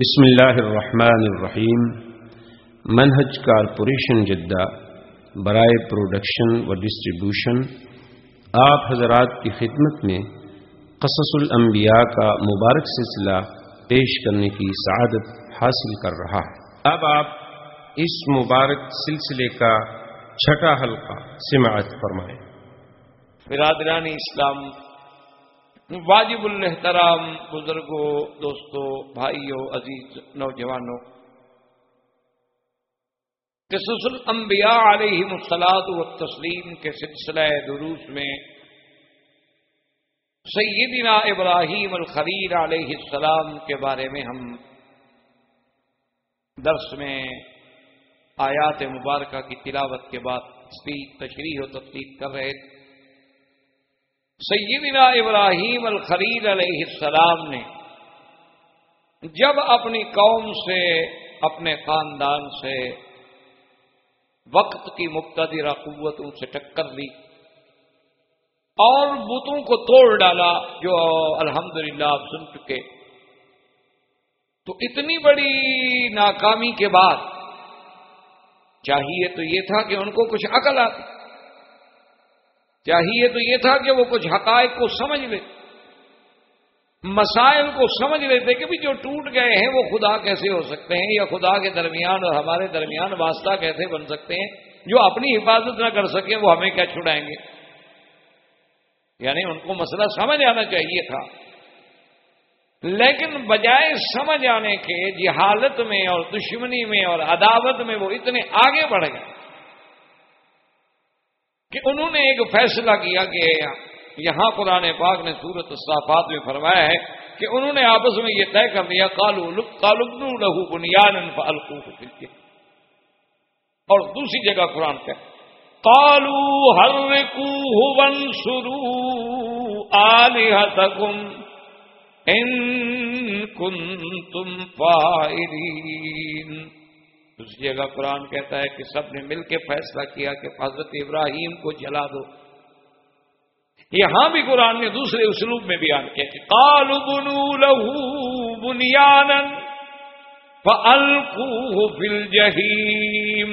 بسم اللہ الرحمن الرحیم۔ منہج کارپوریشن جدہ، برائے پروڈکشن و ڈسٹریبیوشن، آپ حضرات کی خدمت میں قصص الانبیاء کا مبارک سلسلہ پیش کرنے کی سعادت حاصل کر رہا ہے۔ اب آپ اس مبارک سلسلے کا چھٹا حلقہ سماعت فرمائیں۔ برادران اسلام واجب الحترام بزرگوں، دوستوں، بھائیوں، عزیز نوجوانوں قصص الانبیاء علیہ مسلاد و تسلیم کے سلسلہ دروس میں سیدنا ابراہیم الخلیل علیہ السلام کے بارے میں ہم درس میں آیات مبارکہ کی تلاوت کے بعد تشریح و تفصیل کر رہے تھے۔ سیدنا ابراہیم الخلیل علیہ السلام نے جب اپنی قوم سے، اپنے خاندان سے وقت کی مقتدر قوتوں سے ٹکر لی اور بتوں کو توڑ ڈالا جو الحمدللہ آپ سن چکے۔ تو اتنی بڑی ناکامی کے بعد چاہیے تو یہ تھا کہ ان کو کچھ عقل آتی۔ چاہیے تو یہ تھا کہ وہ کچھ حقائق کو سمجھ لے، مسائل کو سمجھ لیتے کہ بھی جو ٹوٹ گئے ہیں وہ خدا کیسے ہو سکتے ہیں یا خدا کے درمیان اور ہمارے درمیان واسطہ کیسے بن سکتے ہیں، جو اپنی حفاظت نہ کر سکے وہ ہمیں کیا چھڑائیں گے؟ یعنی ان کو مسئلہ سمجھ آنا چاہیے تھا۔ لیکن بجائے سمجھ آنے کے جہالت میں اور دشمنی میں اور عداوت میں وہ اتنے آگے بڑھ گئے۔ کہ انہوں نے ایک فیصلہ کیا کہ یہاں قرآن پاک نے سورت صافات میں فرمایا ہے کہ انہوں نے آپس میں یہ طے کر لیا کالو کالبن لہو بنیاد اور دوسری جگہ قرآن کا کالو ہر کو سرو آلحتکم ان کن تم دوسری جگہ قرآن کہتا ہے کہ سب نے مل کے فیصلہ کیا کہ حضرت ابراہیم کو جلا دو۔ یہاں بھی قرآن نے دوسرے اسلوب میں بیان کیا کہ کالو بنو لہو بنیاد فل جہیم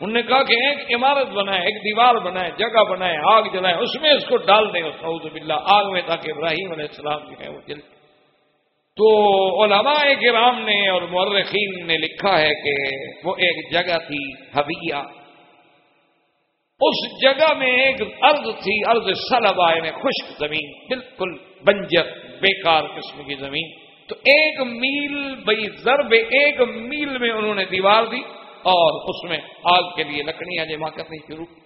انہوں نے کہا کہ ایک عمارت بنائے، ایک دیوار بنائے، جگہ بنائے، آگ جلائے، اس میں اس کو ڈال دیں۔ سعود بلّہ آگ میں تاکہ ابراہیم علیہ السلام جو ہے وہ جل تو علماء کرام نے اور مرخین نے لکھا ہے کہ وہ ایک جگہ تھی حبیہ اس جگہ میں ایک ارض تھی ارض سلبا میں یعنی خشک زمین، بالکل بنجر، بیکار قسم کی زمین۔ تو ایک میل بئی ضرب، ایک میل میں انہوں نے دیوار دی اور اس میں آگ کے لیے لکڑیاں جمع کرنی شروع۔ کی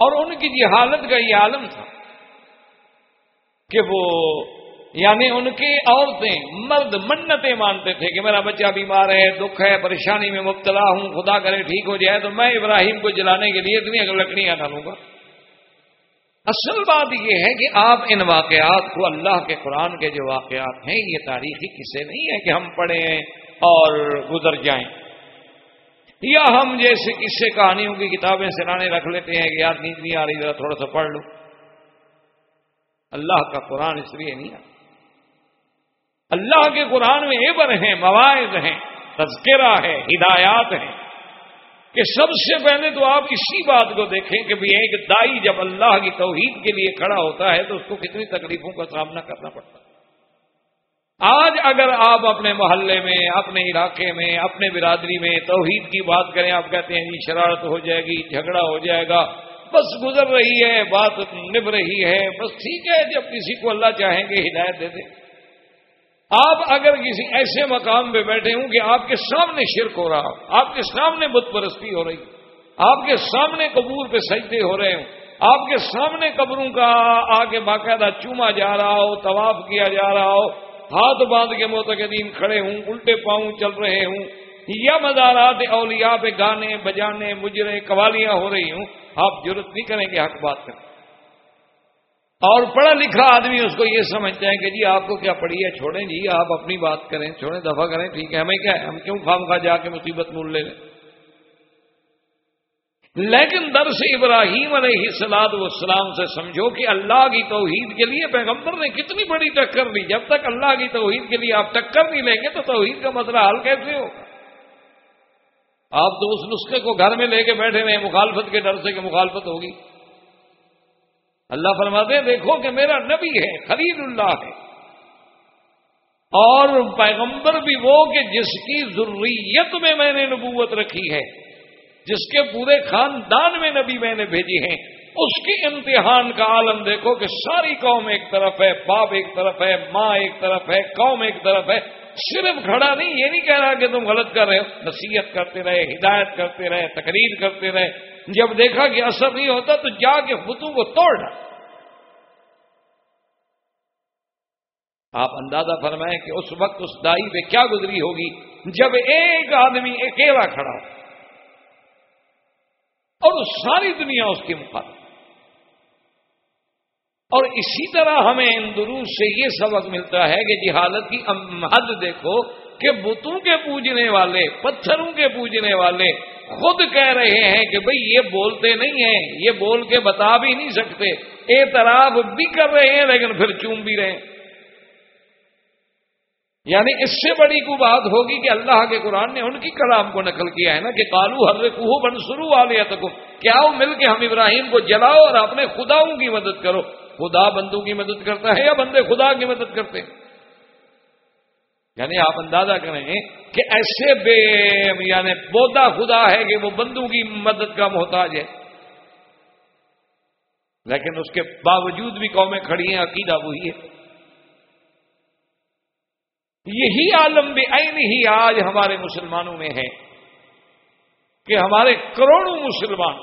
اور ان کی جہالت کا یہ عالم تھا کہ وہ یعنی ان کی عورتیں مرد منتیں مانتے تھے کہ میرا بچہ بیمار ہے، دکھ ہے، پریشانی میں مبتلا ہوں، خدا کرے ٹھیک ہو جائے تو میں ابراہیم کو جلانے کے لیے اتنی لکڑیاں ڈالوں گا۔ اصل بات یہ ہے کہ آپ ان واقعات کو اللہ کے قرآن کے جو واقعات ہیں، یہ تاریخی قصے نہیں ہے کہ ہم پڑھیں اور گزر جائیں۔ یا ہم جیسے قصے کہانیوں کی کتابیں سرانے رکھ لیتے ہیں کہ یاد نیند نہیں آ رہی، ذرا تھوڑا سا پڑھ لو۔ اللہ کا قرآن اس لیے نہیں آتا۔ اللہ کے قرآن میں عبر ہیں، مواعظ ہیں، تذکرہ ہے، ہدایات ہیں۔ کہ سب سے پہلے تو آپ اسی بات کو دیکھیں کہ بھی ایک دائی جب اللہ کی توحید کے لیے کھڑا ہوتا ہے تو اس کو کتنی تکلیفوں کا سامنا کرنا پڑتا ہے۔ آج اگر آپ اپنے محلے میں، اپنے علاقے میں، اپنے برادری میں توحید کی بات کریں، آپ کہتے ہیں جی شرارت ہو جائے گی، جھگڑا ہو جائے گا، بس گزر رہی ہے، بات نب رہی ہے، بس ٹھیک ہے، جب کسی کو اللہ چاہیں گے ہدایت دے دیں آپ اگر کسی ایسے مقام پہ بیٹھے ہوں کہ آپ کے سامنے شرک ہو رہا ہو، آپ کے سامنے بت پرستی ہو رہی، آپ کے سامنے قبور پہ سجدے ہو رہے ہوں، آپ کے سامنے قبروں کا آ کے باقاعدہ چوما جا رہا ہو، طواف کیا جا رہا ہو، ہاتھ باندھ کے موتقدین کھڑے ہوں، الٹے پاؤں چل رہے ہوں، یا مزارات اولیاء پہ گانے، بجانے، مجرے، قوالیاں ہو رہی ہوں، آپ ضرورت نہیں کریں گے حق بات کریں۔ اور پڑھا لکھا آدمی اس کو یہ سمجھتے ہیں کہ جی آپ کو کیا پڑھی ہے؟ چھوڑیں جی آپ اپنی بات کریں، چھوڑیں دفاع کریں، ٹھیک ہے۔ ہمیں کیا ہے؟ ہم کیوں خام خواہ جا کے مصیبت مول لے لیں؟ لیکن درس ابراہیم علیہ سلاد والسلام سے سمجھو کہ اللہ کی توحید کے لیے پیغمبر نے کتنی بڑی ٹکر دی۔ جب تک اللہ کی توحید کے لیے آپ ٹکر نہیں لیں گے تو توحید کا مسئلہ حل کیسے ہو آپ تو اس نسخے کو گھر میں لے کے بیٹھے ہوئے مخالفت کے ڈر سے کہ مخالفت ہوگی۔ اللہ فرماتے ہیں، دیکھو کہ میرا نبی ہے خلید اللہ ہے۔ اور پیغمبر بھی وہ کہ جس کی ضروریت میں میں نے نبوت رکھی ہے، جس کے پورے خاندان میں نبی میں نے بھیجی ہیں، اس کی امتحان کا عالم دیکھو کہ ساری قوم ایک طرف ہے، باپ ایک طرف ہے، ماں ایک طرف ہے، قوم ایک طرف ہے۔ صرف کھڑا نہیں، یہ نہیں کہہ رہا کہ تم غلط کر رہے ہو۔ نصیحت کرتے رہے، ہدایت کرتے رہے، تقریر کرتے رہے۔ جب دیکھا کہ اثر نہیں ہوتا تو جا کے خطو کو توڑ ڈالا آپ اندازہ فرمائیں کہ اس وقت اس دائی پہ کیا گزری ہوگی جب ایک آدمی اکیلا کھڑا ہو اور ساری دنیا اس کے مخالف اور اسی طرح ہمیں ان دروس سے یہ سبق ملتا ہے کہ جہالت کی حد دیکھو کہ بتوں کے پوجنے والے، پتھروں کے پوجنے والے خود کہہ رہے ہیں کہ بھئی یہ بولتے نہیں ہیں، یہ بول کے بتا بھی نہیں سکتے۔ اعتراف بھی کر رہے ہیں لیکن پھر چوم بھی رہے ہیں۔ یعنی اس سے بڑی کو بات ہوگی کہ اللہ کے قرآن نے ان کی کلام کو نقل کیا ہے نا کہ کالو ہر کوہ بن شروع والے کیا وہ مل کے ہم ابراہیم کو جلاؤ اور اپنے خداؤں کی مدد کرو؟ خدا بندوں کی مدد کرتا ہے یا بندے خدا کی مدد کرتے ہیں؟ یعنی آپ اندازہ کریں کہ ایسے بے یعنی بودا خدا ہے کہ وہ بندوں کی مدد کا محتاج ہے۔ لیکن اس کے باوجود بھی قومیں کھڑی ہیں، عقیدہ وہی ہے۔ یہی عالم بھی عین ہی آج ہمارے مسلمانوں میں ہے کہ ہمارے کروڑوں مسلمان،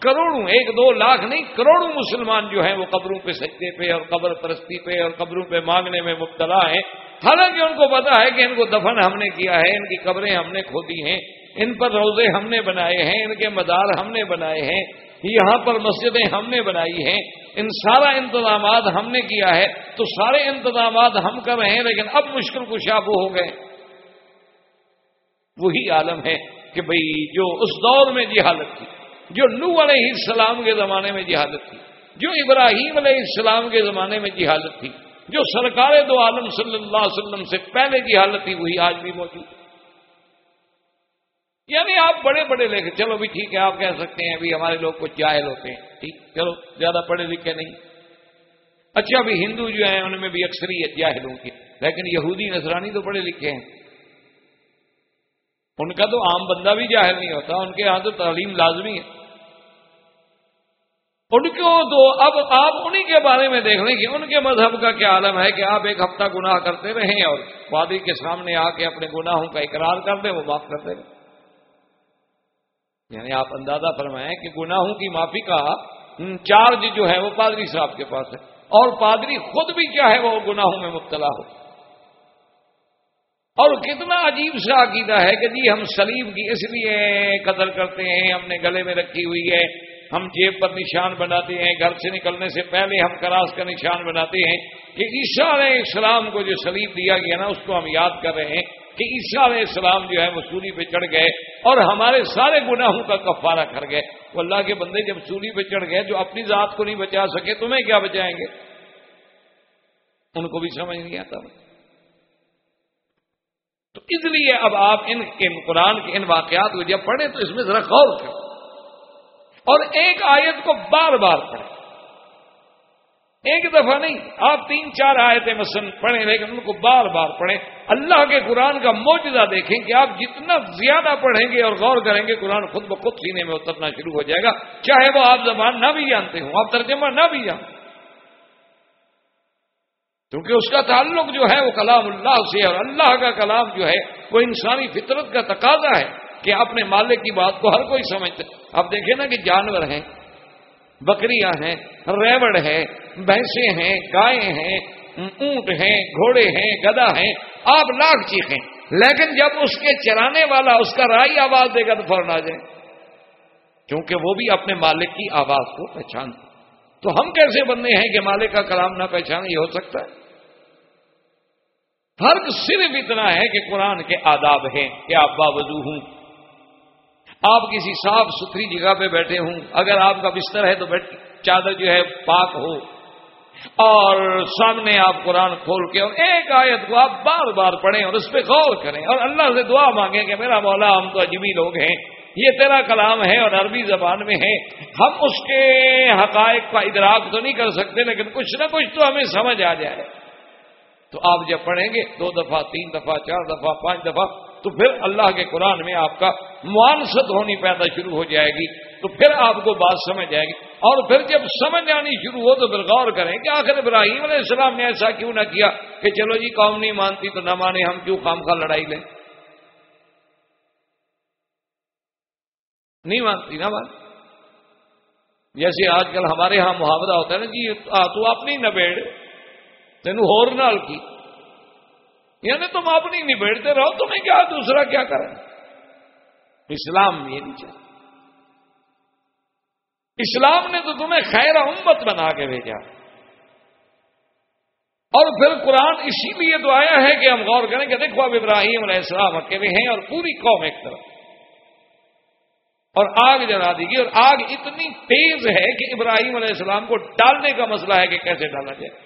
کروڑوں، ایک دو لاکھ نہیں، کروڑوں مسلمان جو ہیں وہ قبروں پہ سجدے پہ اور قبر پرستی پہ اور قبروں پہ مانگنے میں مبتلا ہیں۔ حالانکہ ان کو پتا ہے کہ ان کو دفن ہم نے کیا ہے، ان کی قبریں ہم نے کھودی ہیں، ان پر روزے ہم نے بنائے ہیں، ان کے مدار ہم نے بنائے ہیں، یہاں پر مسجدیں ہم نے بنائی ہیں، ان سارا انتظامات ہم نے کیا ہے۔ تو سارے انتظامات ہم کر رہے ہیں، لیکن اب مشکل کچھ وہ ہو گئے۔ وہی عالم ہے کہ بھئی جو اس دور میں جہالت تھی، جو نو علیہ السلام کے زمانے میں جہالت تھی، جو ابراہیم علیہ السلام کے زمانے میں جہالت تھی جو سرکار دو عالم صلی اللہ علیہ وسلم سے پہلے جہالت تھی وہی آج بھی موجود یعنی آپ بڑے بڑے لکھے چلو بھی ٹھیک ہے، آپ کہہ سکتے ہیں ابھی ہمارے لوگ کچھ جاہل ہوتے ہیں۔ ٹھیک، چلو، زیادہ پڑھے لکھے نہیں۔ اچھا ابھی ہندو جو ہیں، ان میں بھی اکثریت جاہلوں کی۔ لیکن یہودی، نصرانی تو پڑھے لکھے ہیں۔ ان کا تو عام بندہ بھی جاہل نہیں ہوتا، ان کے یہاں تو تعلیم لازمی ہے۔ ان کو تو اب آپ انہی کے بارے میں دیکھ لیں کہ ان کے مذہب کا کیا عالم ہے کہ آپ ایک ہفتہ گناہ کرتے رہیں اور پادری کے سامنے آ کے اپنے گناہوں کا اقرار کر دیں، وہ معاف کرتے رہیں یعنی آپ اندازہ فرمائیں کہ گناہوں کی معافی کا چارج جو ہے وہ پادری صاحب کے پاس ہے۔ اور پادری خود بھی کیا ہے وہ گناہوں میں مبتلا ہو۔ اور کتنا عجیب سا عقیدہ ہے کہ جی ہم سلیم کی اس لیے قدر کرتے ہیں، ہم نے گلے میں رکھی ہوئی ہے۔ ہم جیب پر نشان بناتے ہیں، گھر سے نکلنے سے پہلے ہم کراس کا نشان بناتے ہیں کہ عیسیٰ علیہ السلام کو جو سلیب دیا گیا نا، اس کو ہم یاد کر رہے ہیں کہ عیسیٰ علیہ السلام جو ہے، وہ سولی پہ چڑھ گئے اور ہمارے سارے گناہوں کا کفارہ کر گئے۔ وہ اللہ کے بندے جب سولی پہ چڑھ گئے، جو اپنی ذات کو نہیں بچا سکے، تمہیں کیا بچائیں گے؟ ان کو بھی سمجھ نہیں آتا۔ تو اس لیے اب آپ ان قرآن کے ان واقعات کو جب پڑھیں تو اس میں ذرا غور کریں۔ اور ایک آیت کو بار بار پڑھیں۔ ایک دفعہ نہیں، آپ تین چار آیتیں مثلا پڑھیں، لیکن ان کو بار بار پڑھیں۔ اللہ کے قرآن کا موجودہ دیکھیں کہ آپ جتنا زیادہ پڑھیں گے اور غور کریں گے، قرآن خود بخود سینے میں اترنا شروع ہو جائے گا۔ چاہے وہ آپ زبان نہ بھی جانتے ہوں، آپ ترجمہ نہ بھی جانتے کیونکہ اس کا تعلق جو ہے وہ کلام اللہ سے، اور اللہ کا کلام جو ہے وہ انسانی فطرت کا تقاضا ہے۔ کہ اپنے مالک کی بات کو ہر کوئی سمجھتے اب دیکھیں نا کہ جانور ہیں، بکریاں ہیں، ریوڑ ہے بھینسیں ہیں، گائے ہیں، اونٹ ہیں، گھوڑے ہیں گدا ہیں، آپ لاکھ چیخیں۔ لیکن جب اس کے چرانے والا اس کا رائی آواز دے گا تو فوراً آ جائے۔ کیونکہ وہ بھی اپنے مالک کی آواز کو پہچانتے تو ہم کیسے بندے ہیں کہ مالک کا کلام نہ پہچانے؟ یہ ہو سکتا ہے۔ فرق صرف اتنا ہے کہ قرآن کے آداب ہیں کہ آپ باوضو ہوں۔ آپ کسی صاف ستھری جگہ پہ بیٹھے ہوں، اگر آپ کا بستر ہے تو چادر جو ہے پاک ہو۔ اور سامنے آپ قرآن کھول کے اور ایک آیت کو آپ بار بار پڑھیں اور اس پہ غور کریں۔ اور اللہ سے دعا مانگیں کہ میرا مولا، ہم تو عجیبی لوگ ہیں، یہ تیرا کلام ہے اور عربی زبان میں ہے۔ ہم اس کے حقائق کا ادراک تو نہیں کر سکتے، لیکن کچھ نہ کچھ تو ہمیں سمجھ آ جائے۔ تو آپ جب پڑھیں گے، دو دفعہ، تین دفعہ، چار دفعہ، پانچ دفعہ تو پھر اللہ کے قرآن میں آپ کا معانست ہونی پیدا شروع ہو جائے گی، تو پھر آپ کو بات سمجھ جائے گی۔ اور پھر جب سمجھ آنی شروع ہو تو پھر غور کریں کہ آخر ابراہیم علیہ السلام نے ایسا کیوں نہ کیا کہ چلو جی قوم نہیں مانتی تو نہ مانے، ہم کیوں کام کا لڑائی لیں؟ نہیں مانتی نہ مان جیسے آج کل ہمارے ہاں محاورہ ہوتا ہے نا جی تو اپنی نبیڑ تین ہور نال کی۔ یعنی تم اپنی نبیڑتے رہو، تمہیں کیا دوسرا کیا کریں؟ اسلام یہ نہیں چاہتا۔ اسلام نے تو تمہیں خیر امت بنا کے بھیجا۔ اور پھر قرآن اسی لیے تو آیا ہے کہ ہم غور کریں کہ دیکھو، اب ابراہیم علیہ السلام اکیلے ہیں اور پوری قوم ایک طرف۔ اور آگ جلا دی گئی، اور آگ اتنی تیز ہے کہ ابراہیم علیہ السلام کو ڈالنے کا مسئلہ ہے کہ کیسے ڈالا جائے۔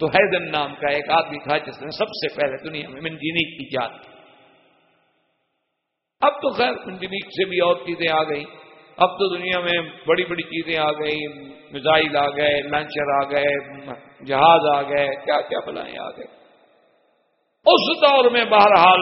تو حیدن نام کا ایک آدمی تھا جس نے سب سے پہلے دنیا میں منجینک کی جات کی۔ اب تو خیر منجینک سے بھی اور چیزیں آ گئی اب تو دنیا میں بڑی بڑی چیزیں آ گئی میزائل آ گئے، لانچر آ گئے، جہاز آ گئے، کیا کیا بلائیں آ گئے۔ اس دور میں بہرحال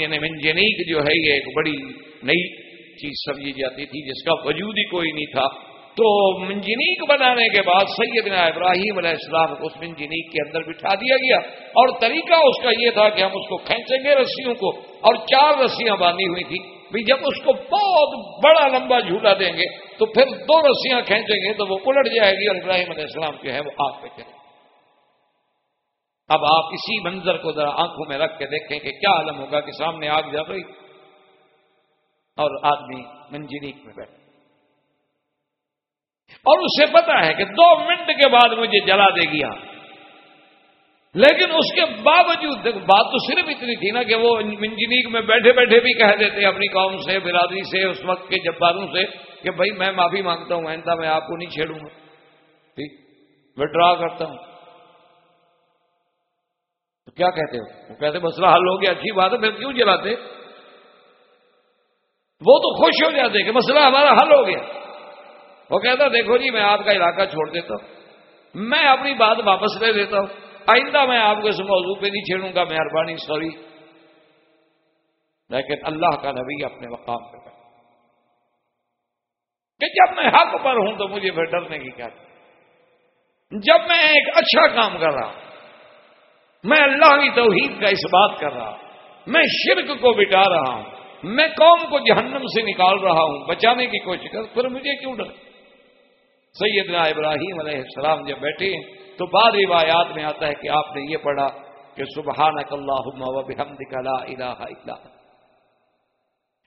یعنی منجنیک جو ہے یہ ایک بڑی نئی چیز سمجھی جاتی تھی جس کا وجود ہی کوئی نہیں تھا۔ تو منجنیک بنانے کے بعد سیدنا ابراہیم علیہ السلام کو اس منجنیک کے اندر بٹھا دیا گیا۔ اور طریقہ اس کا یہ تھا کہ ہم اس کو کھینچیں گے رسیوں کو، اور چار رسیاں باندھی ہوئی تھی بھی جب اس کو بہت بڑا لمبا جھولا دیں گے، تو پھر دو رسیاں کھینچیں گے تو وہ الٹ جائے گی اور ابراہیم علیہ السلام جو ہے وہ آگ پہ چلے اب آپ اسی منظر کو ذرا آنکھوں میں رکھ کے دیکھیں کہ کیا عالم ہوگا کہ سامنے آگ جل رہی اور آدمی منجنیک میں بیٹھے اور اسے پتا ہے کہ دو منٹ کے بعد مجھے جلا دے گیا۔ لیکن اس کے باوجود بات تو صرف اتنی تھی نا کہ وہ منجنیک میں بیٹھے بیٹھے بھی کہہ دیتے اپنی قوم سے، برادری سے، اس وقت کے جباروں سے کہ بھائی میں معافی مانگتا ہوں، آئندہ میں آپ کو نہیں چھیڑوں گا۔ ٹھیک؟ میں ڈرا کرتا ہوں۔ تو کیا کہتے ہو؟ وہ کہتے مسئلہ حل ہو گیا، اچھی بات ہے، پھر کیوں جلاتے؟ وہ تو خوش ہو جاتے کہ مسئلہ ہمارا حل ہو گیا۔ وہ کہتا، دیکھو جی میں آپ کا علاقہ چھوڑ دیتا ہوں۔ میں اپنی بات واپس لے دیتا ہوں۔ آئندہ میں آپ کو اس موضوع پہ نہیں چھیڑوں گا، مہربانی، سوری۔ لیکن اللہ کا نبی اپنے مقام پہ کہ جب میں حق پر ہوں تو مجھے پھر ڈرنے کی کیا۔ جب میں ایک اچھا کام کر رہا میں اللہ کی توحید کا اس بات کر رہا میں شرک کو بٹا رہا ہوں، میں قوم کو جہنم سے نکال رہا ہوں، بچانے کی کوشش کر، پھر مجھے کیوں ڈر؟ سیدنا ابراہیم علیہ السلام جب بیٹھے تو بعد روایات میں آتا ہے کہ آپ نے یہ پڑھا کہ سبحان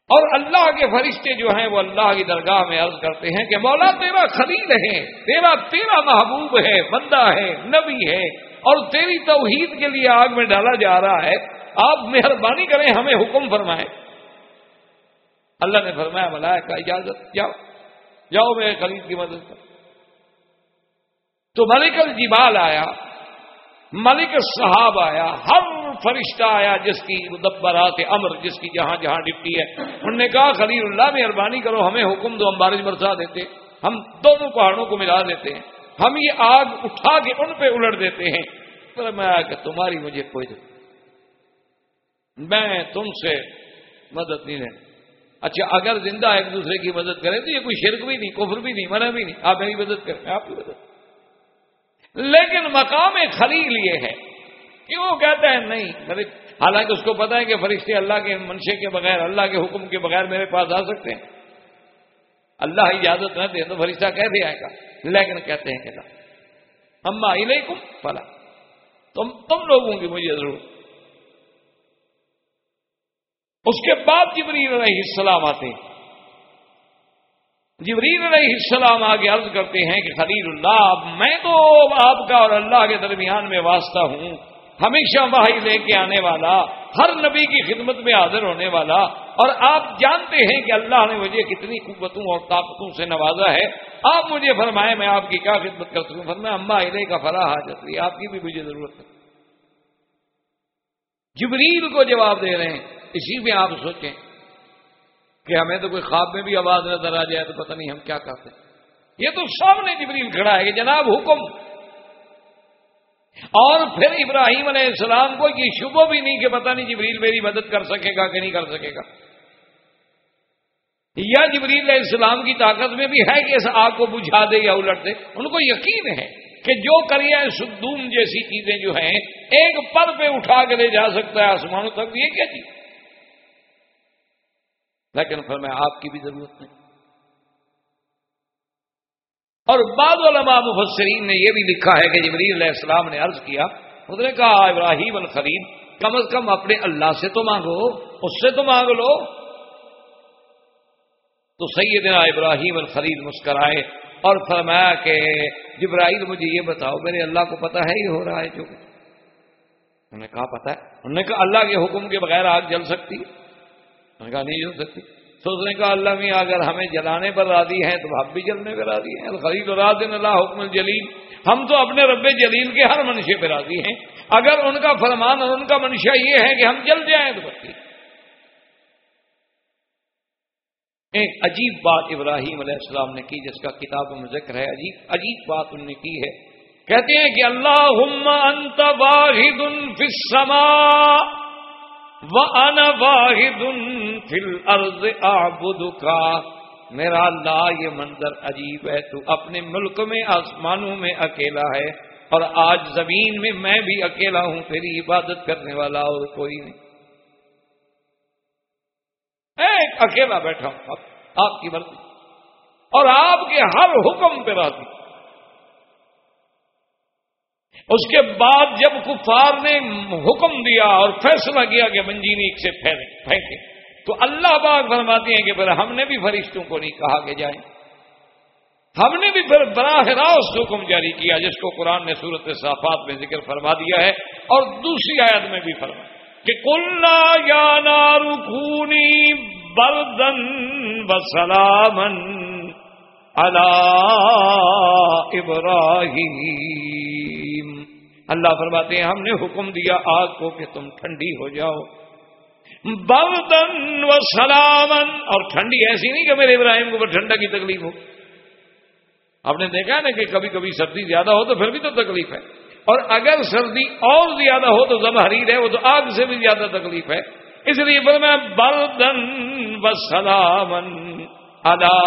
اور اللہ کے فرشتے جو ہیں وہ اللہ کی درگاہ میں عرض کرتے ہیں کہ مولا تیرا خلیل ہے، تیرا تیرا محبوب ہے، بندہ ہے، نبی ہے، اور تیری توحید کے لیے آگ میں ڈالا جا رہا ہے۔ آپ مہربانی کریں ہمیں حکم فرمائیں۔ اللہ نے فرمایا ملایا کا اجازت، جاؤ۔ جاؤ میرے خلید کی مدد کر تو ملک الجبال آیا، ملک صحاب آیا ہر فرشتہ آیا جس کی مدبرات امر، جس کی جہاں جہاں ڈپٹی ہے۔ انہوں نے کہا، خلیل اللہ مہربانی کرو، ہمیں حکم دو، ہم بارش برسا دیتے ہم دونوں پہاڑوں کو ملا دیتے ہیں۔ ہم یہ آگ اٹھا کے ان پہ الٹ دیتے ہیں۔ پر میں آ کہ تمہاری مجھے کوئی دے میں تم سے مدد نہیں لینا اچھا اگر زندہ ایک دوسرے کی مدد کریں تو یہ کوئی شرک بھی نہیں، کفر بھی نہیں منع بھی نہیں۔ آپ میری مدد کریں، آپ کی مدد۔ لیکن مقام خلیل یہ ہے کہ وہ کہتا ہے نہیں حالانکہ اس کو پتا ہے کہ فرشتے اللہ کے منشے کے بغیر، اللہ کے حکم کے بغیر میرے پاس آ سکتے ہیں۔ اللہ اجازت نہ دے تو فرشتہ کیسے آئے گا؟ لیکن کہتے ہیں کہ اما علیکم فلا۔ تم تم لوگوں کی مجھے ضرور۔ اس کے بعد جبریل علیہ السلام آتے ہیں۔ جبریل علیہ السلام آگے عرض کرتے ہیں کہ خلیل اللہ میں تو آپ کا اور اللہ کے درمیان میں واسطہ ہوں، ہمیشہ وحی لے کے آنے والا، ہر نبی کی خدمت میں حاضر ہونے والا، اور آپ جانتے ہیں کہ اللہ نے مجھے کتنی قوتوں اور طاقتوں سے نوازا ہے۔ آپ مجھے فرمائے میں آپ کی کیا خدمت کر سکوں فرمایا اما علیہ کا فلاح حاجت رہی آپ کی بھی مجھے ضرورت ہے۔ جبریل کو جواب دے رہے ہیں، اسی میں آپ سوچیں۔ کہ ہمیں تو کوئی خواب میں بھی آواز نظر آ جائے تو پتہ نہیں ہم کیا کہتے یہ تو سامنے جبریل کھڑا ہے کہ جناب حکم۔ اور پھر ابراہیم علیہ السلام کو یہ شبہ بھی نہیں کہ پتہ نہیں جبریل میری مدد کر سکے گا کہ نہیں کر سکے گا۔ یا جبریل علیہ السلام کی طاقت میں بھی ہے کہ اس آگ کو بجھا دے یا الٹ دے۔ ان کو یقین ہے کہ جو کریا سدوم جیسی چیزیں جو ہیں، ایک پر پہ اٹھا کے لے جا سکتا ہے آسمانوں تک۔ یہ کیا چیز؟ لیکن پھر میں آپ کی بھی ضرورت نہیں۔ اور بعض علماء مفسرین نے یہ بھی لکھا ہے کہ جبریل علیہ السلام نے عرض کیا، اس نے کہا، ابراہیم الخرید کم از کم اپنے اللہ سے تو مانگو، اس سے تو مانگ لو۔ تو سیدنا ابراہیم الخرید مسکرائے اور فرمایا کہ، جبرائیل مجھے یہ بتاؤ، میرے اللہ کو پتا ہے ہی ہو رہا ہے جو انہوں نے کہا پتا ہے۔ انہوں نے کہا، اللہ کے حکم کے بغیر آگ جل سکتی انہوں نے کہا، نہیں جل سکتی۔ تو اس نے کہا اللہ میں اگر ہمیں جلانے پر راضی ہیں تو ہم بھی جلنے پہ راضی ہیں۔ الخرید راز اللہ حکم الجلیل۔ ہم تو اپنے رب جلیل کے ہر منشے پہ راضی ہیں۔ اگر ان کا فرمان اور ان کا منشا یہ ہے کہ ہم جل جائیں تو بچی ایک عجیب بات ابراہیم علیہ السلام نے کی، جس کا کتابوں میں ذکر ہے۔ عجیب عجیب بات انہوں نے کی ہے۔ کہتے ہیں کہ اللہ انت واحد فی السماء۔ وانا واحد فی الارض اعبدک میرا اللہ، یہ منظر عجیب ہے۔ تو اپنے ملک میں، آسمانوں میں اکیلا ہے۔ اور آج زمین میں میں بھی اکیلا ہوں، تیری عبادت کرنے والا اور کوئی نہیں۔ ایک اکیلا بیٹھا ہوں آپ کی مرضی۔ اور آپ کے ہر حکم پہ راضی۔ اس کے بعد جب کفار نے حکم دیا اور فیصلہ کیا کہ منجینی سے پھینکے، تو اللہ باغ فرماتے ہیں کہ پھر ہم نے بھی فرشتوں کو نہیں کہا کہ جائیں۔ ہم نے بھی پھر براہ راست حکم جاری کیا، جس کو قرآن نے صورت صافات میں ذکر فرما دیا ہے، اور دوسری آیت میں بھی فرما کہ کلّا یا نارکونی بردن و سلامن اللہ ابراہیم۔ اللہ فرماتے ہیں، ہم نے حکم دیا آگ کو کہ تم ٹھنڈی ہو جاؤ۔ بردن و سلامن اور ٹھنڈی ایسی نہیں کہ میرے ابراہیم کو ٹھنڈا کی تکلیف ہو۔ آپ نے دیکھا نا کہ کبھی کبھی سردی زیادہ ہو تو پھر بھی تو تکلیف ہے۔ اور اگر سردی اور زیادہ ہو تو زمحریر ہے، وہ تو آگ سے بھی زیادہ تکلیف ہے۔ اس لیے پر میں بردن و سلامن ادا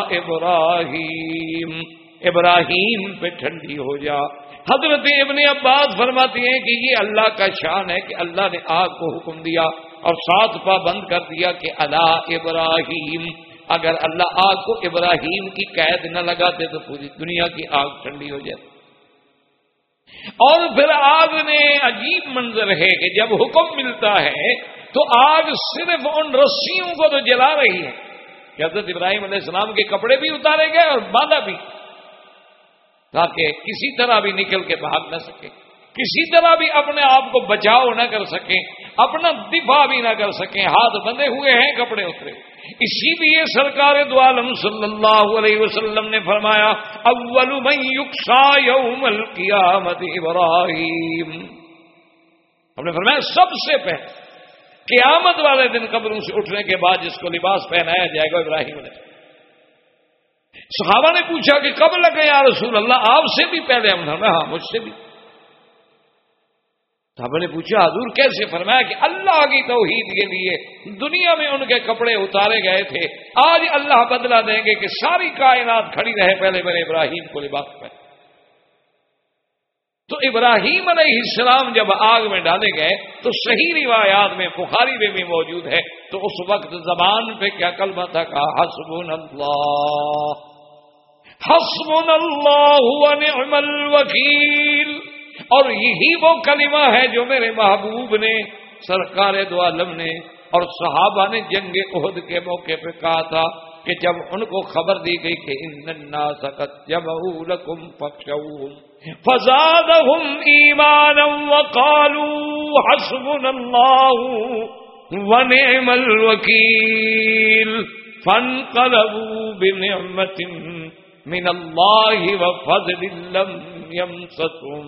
ابراہیم۔ ابراہیم پہ ٹھنڈی ہو جا۔ حضرت ابن عباس فرماتی ہیں کہ یہ اللہ کا شان ہے کہ اللہ نے آگ کو حکم دیا اور ساتھ پا بند کر دیا کہ اللہ ابراہیم۔ اگر اللہ آگ کو ابراہیم کی قید نہ لگاتے تو پوری دنیا کی آگ ٹھنڈی ہو جاتی۔ اور پھر آگ نے عجیب منظر ہے کہ جب حکم ملتا ہے تو آگ صرف ان رسیوں کو تو جلا رہی ہے۔ کہ حضرت ابراہیم علیہ السلام کے کپڑے بھی اتارے گئے اور باندھا بھی۔ تاکہ کسی طرح بھی نکل کے بھاگ نہ سکے۔ کسی طرح بھی اپنے آپ کو بچاؤ نہ کر سکیں اپنا دفاع بھی نہ کر سکیں ہاتھ بندے ہوئے ہیں کپڑے اترے۔ اسی لیے سرکار دو عالم صلی اللہ علیہ وسلم نے فرمایا، اول من یکسا یوم القیامت ابراہیم۔ ہم نے فرمایا، سب سے پہلے، قیامت والے دن قبروں سے اٹھنے کے بعد جس کو لباس پہنایا جائے گا، ابراہیم نے صحابہ نے پوچھا کہ کب لگے یا رسول اللہ؟ آپ سے بھی پہلے ہم ہاں مجھ سے بھی۔ صحابہ نے پوچھا، حضور کیسے فرمایا کہ اللہ کی توحید کے لیے دنیا میں ان کے کپڑے اتارے گئے تھے، آج اللہ بدلا دیں گے کہ ساری کائنات کھڑی رہے پہلے میرے ابراہیم کو لباس پہ تو ابراہیم علیہ السلام جب آگ میں ڈالے گئے تو صحیح روایات میں بخاری میں بھی موجود ہے تو اس وقت زبان پہ کیا کلمہ تھا کہا حسب اللہ. حسب اللہ نعم الوکیل. اور یہی وہ کلمہ ہے جو میرے محبوب نے، سرکار دو عالم نے اور صحابہ نے جنگ عہد کے موقع پہ کہا تھا کہ جب ان کو خبر دی گئی کہ ان فزادهم ایمانا وقالوا حسبنا اللہ ونعم الوکیل فانقلبوا بنعمت من اللہ وفضل لم يمسسهم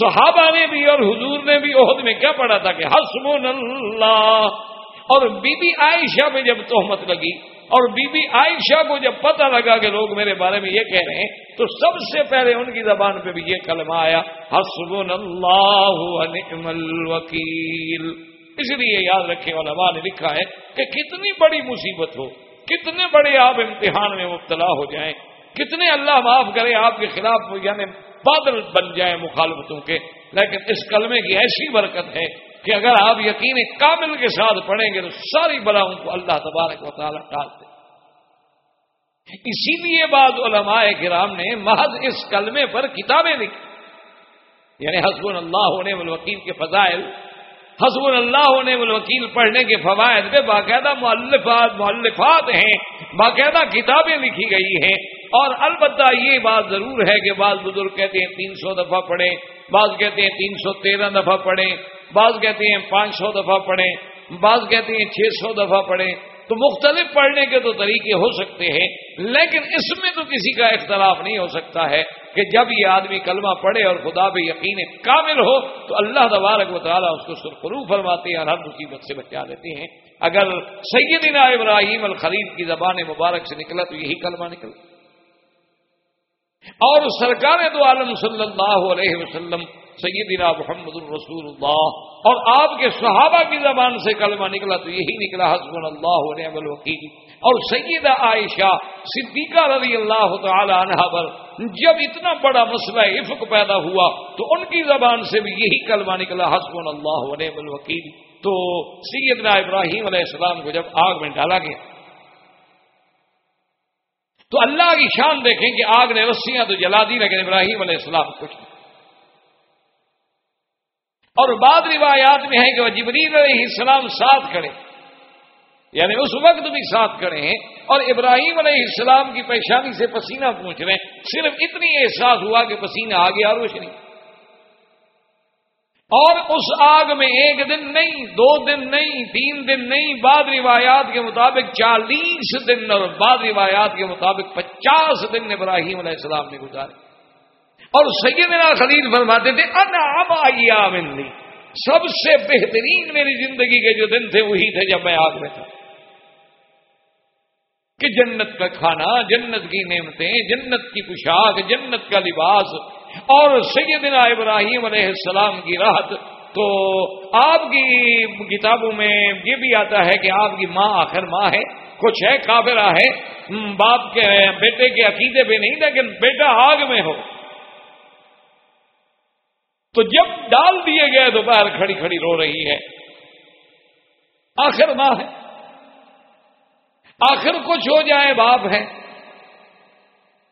صحابہ نے بھی اور حضور نے بھی عہد میں کیا پڑھا تھا کہ حسب اللہ؟ اور بی بی عائشہ میں جب تہمت لگی اور بی بی عائشہ کو جب پتہ لگا کہ لوگ میرے بارے میں یہ کہہ رہے ہیں، تو سب سے پہلے ان کی زبان پہ بھی یہ کلمہ آیا حسب اللہ نعم الوکیل۔ اس لیے یاد رکھے علماء نے لکھا ہے کہ کتنی بڑی مصیبت ہو، کتنے بڑے آپ امتحان میں مبتلا ہو جائیں، کتنے اللہ معاف کرے آپ کے خلاف یعنی بادل بن جائیں مخالفتوں کے۔ لیکن اس کلمے کی ایسی برکت ہے کہ اگر آپ یقین کامل کے ساتھ پڑھیں گے تو ساری بلاؤں کو اللہ تبارک و تعالیٰ ٹال دے۔ اسی لیے بعض علماء کرام نے محض اس کلمے پر کتابیں لکھی۔ یعنی حسب اللہ ہونے والوکیل کے فضائل حسب اللہ ہونے والوکیل پڑھنے کے فوائد پہ باقاعدہ مؤلفات مؤلفات ہیں، باقاعدہ کتابیں لکھی گئی ہیں۔ اور البتہ یہ بات ضرور ہے کہ بعض بزرگ کہتے ہیں تین سو دفعہ پڑھیں، بعض کہتے ہیں تین سو تیرہ دفعہ پڑھیں۔ بعض کہتے ہیں پانچ سو دفعہ پڑھیں، بعض کہتے ہیں چھ سو دفعہ پڑھیں۔ تو مختلف پڑھنے کے تو طریقے ہو سکتے ہیں، لیکن اس میں تو کسی کا اختلاف نہیں ہو سکتا ہے کہ جب یہ آدمی کلمہ پڑھے اور خدا بھی یقین کامل ہو، تو اللہ تبارک و تعالیٰ اس کو سرخرو فرماتے ہیں اور ہر مصیبت سے بچا دیتے ہیں۔ اگر سیدنا ابراہیم الخلیل کی زبان مبارک سے نکلا تو یہی کلمہ نکلا۔ اور سرکار دو عالم صلی اللہ علیہ وسلم سیدنا محمد الرسول اللہ اور آپ کے صحابہ کی زبان سے کلمہ نکلا تو یہی نکلا حسب اللہ نعم الوکیل۔ اور سیدہ عائشہ صدیقہ رضی اللہ تعالی عنہ پر جب اتنا بڑا مسئلہ عفق پیدا ہوا تو ان کی زبان سے بھی یہی کلمہ نکلا حسب اللہ نعم الوکیل۔ تو سیدنا ابراہیم علیہ السلام کو جب آگ میں ڈالا گیا، تو اللہ کی شان دیکھیں کہ آگ نے رسیاں تو جلا دی، لیکن ابراہیم علیہ السلام کچھ نہیں۔ اور بعد روایات میں ہے کہ وہ جبریل علیہ السلام ساتھ کھڑے یعنی اس وقت بھی ساتھ کھڑے ہیں اور ابراہیم علیہ السلام کی پریشانی سے پسینہ پہنچ رہے ہیں۔ صرف اتنی احساس ہوا کہ پسینہ آ گیا روشنی اور اس آگ میں ایک دن نہیں، دو دن نہیں، تین دن نہیں بعد روایات کے مطابق چالیس دن اور بعد روایات کے مطابق پچاس دن ابراہیم علیہ السلام نے گزارے۔ اور سیدنا خلیل فرماتے تھے انعام لی۔ سب سے بہترین میری زندگی کے جو دن تھے، وہی تھے جب میں آگ میں تھا۔ کہ جنت کا کھانا، جنت کی نعمتیں، جنت کی پوشاک، جنت کا لباس۔ اور سیدنا ابراہیم علیہ السلام کی راحت۔ تو آپ کی کتابوں میں یہ بھی آتا ہے کہ آپ کی ماں آخر ماں ہے، کچھ ہے، کافرہ ہے۔ باپ کے، بیٹے کے عقیدے پہ نہیں، لیکن بیٹا آگ میں ہو۔ تو جب ڈال دیے گئے تو باہر کھڑی کھڑی رو رہی ہے۔ آخر ماں ہے۔ آخر کچھ ہو جائے باپ ہے۔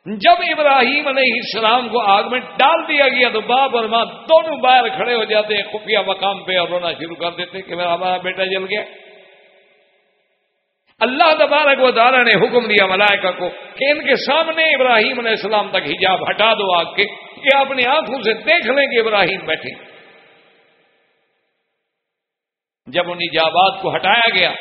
جب ابراہیم علیہ السلام کو آگ میں ڈال دیا گیا تو باپ اور ماں دونوں باہر کھڑے ہو جاتے ہیں، خفیہ مقام پہ اور رونا شروع کر دیتے کہ میرا ہمارا بیٹا جل گیا۔ اللہ تبارک و تعالیٰ نے حکم دیا ملائکہ کو کہ ان کے سامنے ابراہیم علیہ السلام تک حجاب ہٹا دو آگ کے۔ کہ اپنی آنکھوں سے دیکھ لیں کہ ابراہیم بیٹھے۔ جب ان ایجابات کو ہٹایا گیا،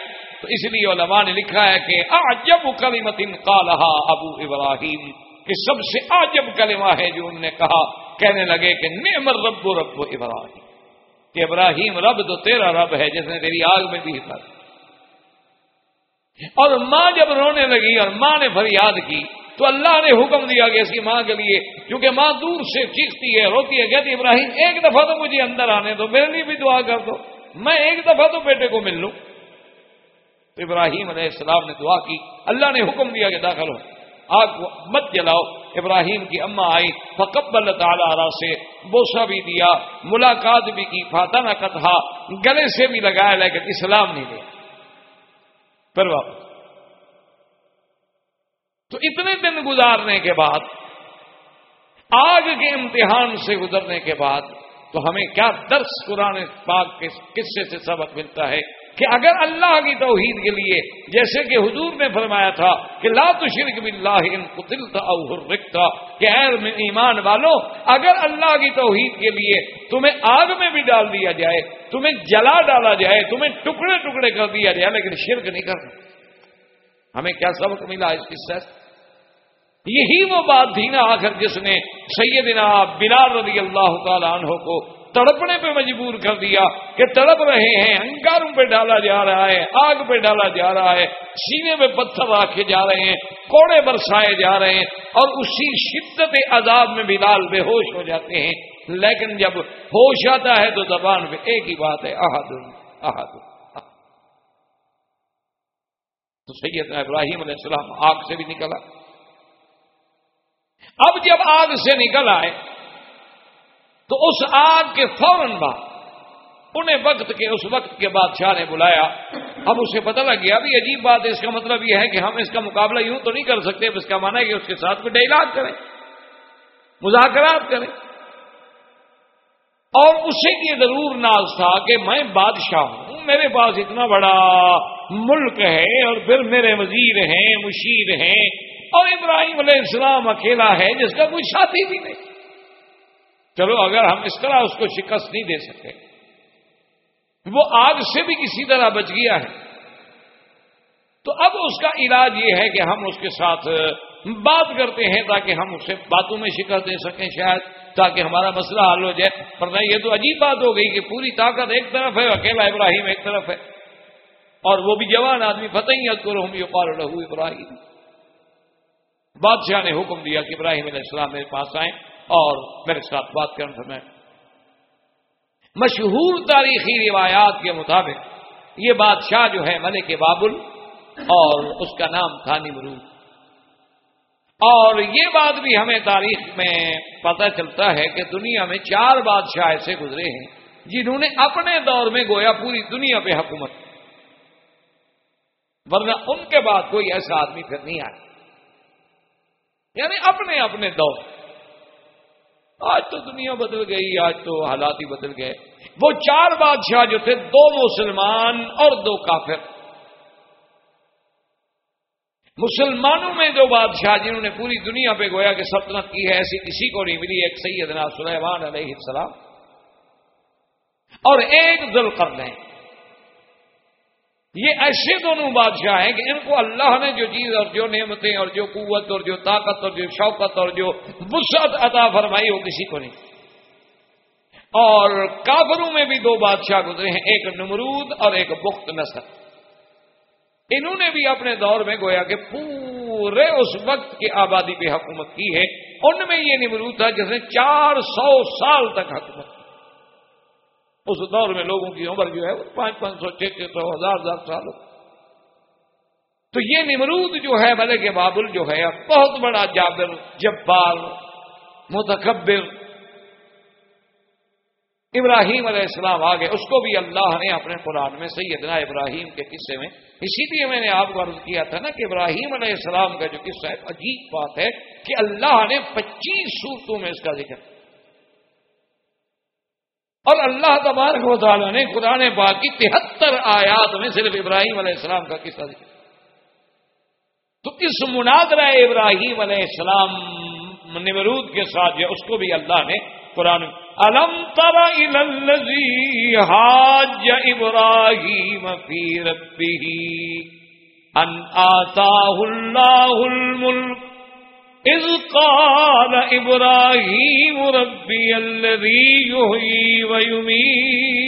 تو اس لیے علماء نے لکھا ہے کہ آجب کلیمت قالہا ابو ابراہیم، کہ سب سے آجب کلمہ ہے جو انہوں نے کہا۔ کہنے لگے کہ نعمر رب رب ابراہیم، کہ ابراہیم رب تو تیرا رب ہے، جس نے تیری آگ میں بھی حصہ اور ماں جب رونے لگی اور ماں نے فریاد کی تو اللہ نے حکم دیا کہ اس کی ماں کے لیے، کیونکہ ماں دور سے چیختی ہے، روتی ہے، کہتی ابراہیم، ایک دفعہ تو مجھے اندر آنے دو، میرے لیے بھی دعا کر دو، میں ایک دفعہ تو بیٹے کو مل لوں. تو ابراہیم علیہ السلام نے دعا کی، اللہ نے حکم دیا کہ داخل ہو، آگ مت جلاؤ۔ ابراہیم کی اما آئی فقبل تعالی سے بوسا بھی دیا، ملاقات بھی کی فاتح کتھا گلے سے بھی لگایا، لیکن اسلام نہیں دیا پھر واپس۔ تو اتنے دن گزارنے کے بعد، آگ کے امتحان سے گزرنے کے بعد، تو ہمیں کیا درس قرآن پاک کے قصے سے سبق ملتا ہے کہ اگر اللہ کی توحید کے لیے، جیسے کہ حضور نے فرمایا تھا کہ لا تو شرک بلّہ ان قتل تھا رکھتا کہ ایمان والو، اگر اللہ کی توحید کے لیے تمہیں آگ میں بھی ڈال دیا جائے، تمہیں جلا ڈالا جائے، تمہیں ٹکڑے ٹکڑے کر دیا جائے، لیکن شرک نہیں کرنا۔ ہمیں کیا سبق ملا اس قصے سے؟ یہی وہ بات تھی نا آخر جس نے سیدنا بلال رضی اللہ تعالیٰ عنہ کو تڑپنے پہ مجبور کر دیا کہ تڑپ رہے ہیں، انگاروں پہ ڈالا جا رہا ہے، آگ پہ ڈالا جا رہا ہے، سینے پہ پتھر رکھے جا رہے ہیں، کوڑے برسائے جا رہے ہیں اور اسی شدت عذاب میں بلال بے ہوش ہو جاتے ہیں۔ لیکن جب ہوش آتا ہے تو زبان پہ ایک ہی بات ہے، احد احد تو سید ابراہیم علیہ السلام آگ سے بھی نکلا۔ اب جب آگ سے نکل آئے، تو اس آگ کے فوراً بعد، انہیں وقت کے، اس وقت کے بادشاہ نے بلایا۔ اب اسے پتہ لگ گیا ابھی عجیب بات ہے، اس کا مطلب یہ ہے کہ ہم اس کا مقابلہ یوں تو نہیں کر سکتے، اس کا مانا ہے کہ اس کے ساتھ کوئی ڈیلاگ کریں، مذاکرات کریں۔ اور اسے یہ ضرور ناز تھا کہ میں بادشاہ ہوں، میرے پاس اتنا بڑا ملک ہے اور پھر میرے وزیر ہیں، مشیر ہیں اور ابراہیم علیہ السلام اکیلا ہے جس کا کوئی ساتھی بھی نہیں۔ چلو اگر ہم اس طرح اس کو شکست نہیں دے سکے وہ آگ سے بھی کسی طرح بچ گیا ہے۔ تو اب اس کا علاج یہ ہے کہ ہم اس کے ساتھ بات کرتے ہیں تاکہ ہم اسے باتوں میں شکست دے سکیں شاید، تاکہ ہمارا مسئلہ حل ہو جائے۔ پر نہیں، یہ تو عجیب بات ہو گئی کہ پوری طاقت ایک طرف ہے، اکیلا ابراہیم ایک طرف ہے۔ اور وہ بھی جوان آدمی فتح ہی کرو ہم یہ رہو ابراہیم۔ بادشاہ نے حکم دیا کہ ابراہیم علیہ السلام میرے پاس آئیں اور میرے ساتھ بات کرنے میں مشہور تاریخی روایات کے مطابق یہ بادشاہ جو ہے ملک بابل اور اس کا نام تھا نمرود اور یہ بات بھی ہمیں تاریخ میں پتہ چلتا ہے کہ دنیا میں چار بادشاہ ایسے گزرے ہیں جنہوں نے اپنے دور میں گویا پوری دنیا پہ حکومت۔ ورنہ ان کے بعد کوئی ایسا آدمی پھر نہیں آیا۔ یعنی اپنے اپنے دور۔ آج تو دنیا بدل گئی، آج تو حالات ہی بدل گئے۔ وہ چار بادشاہ جو تھے، دو مسلمان اور دو کافر۔ مسلمانوں میں جو بادشاہ جنہوں نے پوری دنیا پہ گویا کہ سلطنت کی ہے، ایسی کسی کو نہیں ملی، ایک سیدنا سلیمان علیہ السلام۔ اور ایک ذل یہ ایسے دونوں بادشاہ ہیں کہ ان کو اللہ نے جو چیز اور جو نعمتیں اور جو قوت اور جو طاقت اور جو شوقت اور جو وسعت عطا فرمائی وہ کسی کو نہیں۔ اور کافروں میں بھی دو بادشاہ گزرے ہیں، ایک نمرود اور ایک بخت نسل انہوں نے بھی اپنے دور میں گویا کہ پورے اس وقت کی آبادی پہ حکومت کی ہے۔ ان میں یہ نمرود تھا جس نے چار سو سال تک حکومت کی۔ اس دور میں لوگوں کی عمر جو ہے وہ پانچ پانچ سو چھ چھ سو ہزار ہزار سال تو یہ نمرود جو ہے بلے کے بابل جو ہے، بہت بڑا جابر، جبار، متکبر۔ ابراہیم علیہ السلام آگے، اس کو بھی اللہ نے اپنے قرآن میں سیدنا ابراہیم کے قصے میں، اسی لیے میں نے آپ کو عرض کیا تھا نا کہ ابراہیم علیہ السلام کا جو قصہ ہے، عجیب بات ہے کہ اللہ نے پچیس صورتوں میں اس کا ذکر۔ اور اللہ تبارک و تعالیٰ نے قرآن باقی تہتر آیات میں صرف ابراہیم علیہ السلام کا قصہ دیا تو اس مناظرہ ابراہیم علیہ السلام نمرود کے ساتھ جو اس کو بھی اللہ نے قرآن الم تر حاج ابراہیم فی ان آتا اللہ الملک اذ قال ابراہیم ربی الذي يحيي ويميت.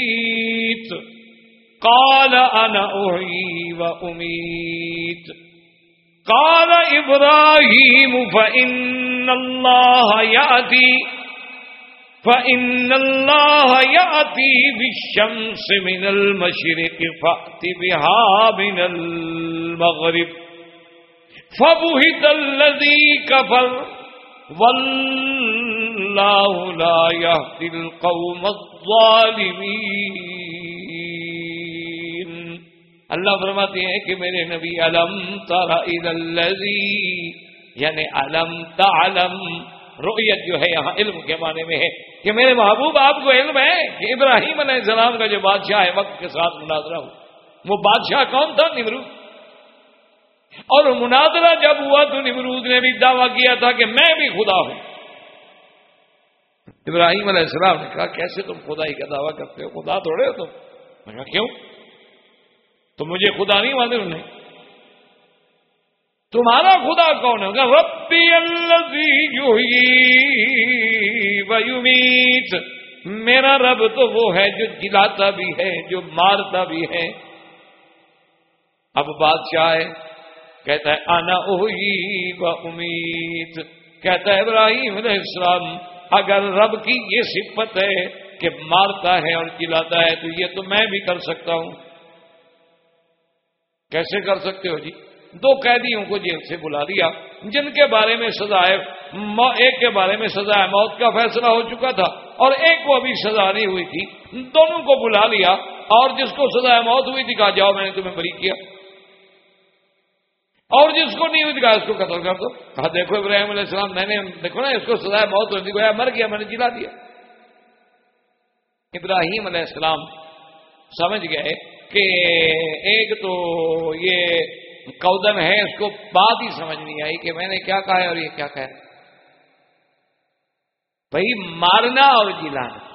قال انا احيي واميت قال ابراہیم فان الله ياتي فان الله ياتي بالشمس من المشرق فات بها من المغرب. فبهت الذي كفر. والله لا يهدي القوم اللہ فرماتے ہیں کہ میرے نبی علم تارا الذي یعنی علم تعلم، رؤیت جو ہے یہاں علم کے معنی میں ہے کہ میرے محبوب آپ کو علم ہے کہ ابراہیم علیہ السلام کا جو بادشاہ ہے، وقت کے ساتھ مناظرہ ہو۔ وہ بادشاہ کون تھا؟ نمرود۔ اور مناظرہ جب ہوا تو نمرود نے بھی دعویٰ کیا تھا کہ میں بھی خدا ہوں۔ ابراہیم علیہ السلام نے کہا، کیسے تم خدائی کا دعویٰ کرتے ہو؟ خدا توڑے ہو تم۔ میں کہا، کیوں؟ تو مجھے خدا نہیں مانے انہیں تمہارا خدا کون ہوگا ربی ویمیت میرا رب تو وہ ہے جو جلاتا بھی ہے، جو مارتا بھی ہے۔ اب بادشاہ ہے؟ کہتا ہے آنا اوہی و امید کہتا ہے، ابراہیم علیہ السلام، اگر رب کی یہ صفت ہے کہ مارتا ہے اور جلاتا ہے، تو یہ تو میں بھی کر سکتا ہوں. کیسے کر سکتے ہو جی؟ دو قیدیوں کو جیل سے بلا دیا جن کے بارے میں سزا ہے ایک کے بارے میں سزا ہے، موت کا فیصلہ ہو چکا تھا، اور ایک کو ابھی سزا نہیں ہوئی تھی، دونوں کو بلا لیا، اور جس کو سزا موت ہوئی تھی، کہا، جاؤ، میں نے تمہیں بری کیا. اور جس کو نہیں ہوئی کہا اس کو قتل کر دو۔ کہا دیکھو ابراہیم علیہ السلام، میں نے دیکھو نا، اس کو سزا موت ہوئی تھی مر گیا، میں نے جلا دیا۔ ابراہیم علیہ السلام سمجھ گئے کہ ایک تو یہ کودن ہے، اس کو بات ہی سمجھ نہیں آئی کہ میں نے کیا کہا ہے اور یہ کیا کہا بھائی مارنا اور جلانا